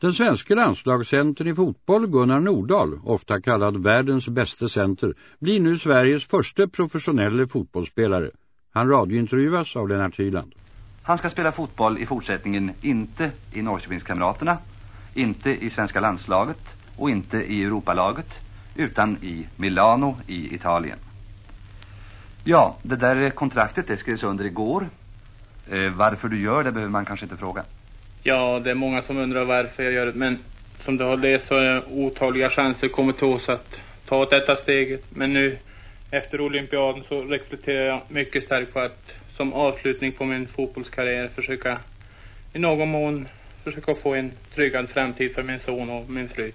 Den svenska landslagscentern i fotboll Gunnar Nordahl, ofta kallad världens bästa center, blir nu Sveriges första professionella fotbollsspelare. Han radiointervjuas av Lennart Hyland. Han ska spela fotboll i fortsättningen inte i Norrköpingskamraterna, inte i svenska landslaget och inte i Europalaget, utan i Milano i Italien. Ja, det där kontraktet det skrevs under igår. Eh, varför du gör det behöver man kanske inte fråga. Ja, det är många som undrar varför jag gör det. Men som du har läst så är otaliga chanser kommit till oss att ta detta steget. Men nu efter olympiaden så reflekterar jag mycket starkt på att som avslutning på min fotbollskarriär försöka i någon mån försöka få en tryggad framtid för min son och min fru.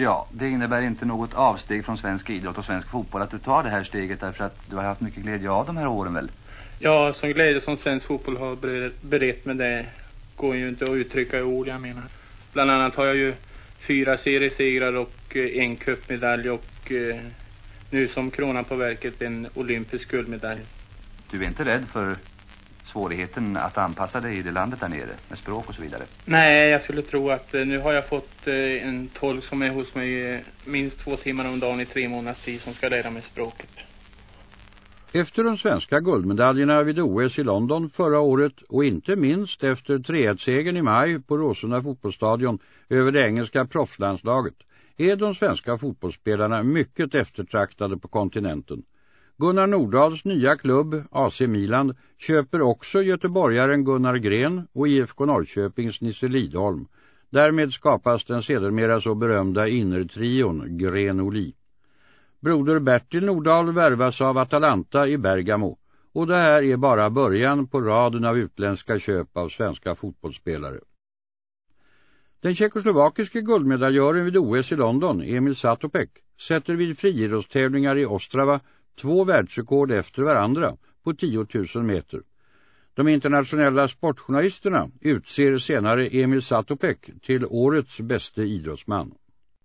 Ja, det innebär inte något avsteg från svensk idrott och svensk fotboll att du tar det här steget därför att du har haft mycket glädje av de här åren väl? Ja, som glädje som svensk fotboll har berett med det går ju inte att uttrycka i ord jag menar. Bland annat har jag ju fyra seriesegrar och eh, en cupmedalj och eh, nu som kronan på verket en olympisk guldmedalj. Du är inte rädd för svårigheten att anpassa dig i det landet där nere med språk och så vidare? Nej, jag skulle tro att eh, nu har jag fått en tolk som är hos mig minst två timmar om dagen i tre månaders tid som ska lära mig språket. Efter de svenska guldmedaljerna vid OS i London förra året och inte minst efter 3-1-segern i maj på Råsunda fotbollsstadion över det engelska proffslandslaget är de svenska fotbollsspelarna mycket eftertraktade på kontinenten. Gunnar Nordahls nya klubb, AC Milan, köper också göteborgaren Gunnar Gren och IFK Norrköpings Nisse Lidholm. Därmed skapas den sedermera så berömda innertrion Gren-Oli. Broder Bertil Nordahl värvas av Atalanta i Bergamo och det här är bara början på raden av utländska köp av svenska fotbollsspelare. Den tjeckoslovakiske guldmedaljören vid OS i London, Emil Satopek, sätter vid friidrottstävlingar i Ostrava två världsrekord efter varandra på 10 000 meter. De internationella sportjournalisterna utser senare Emil Satopek till årets bästa idrottsman.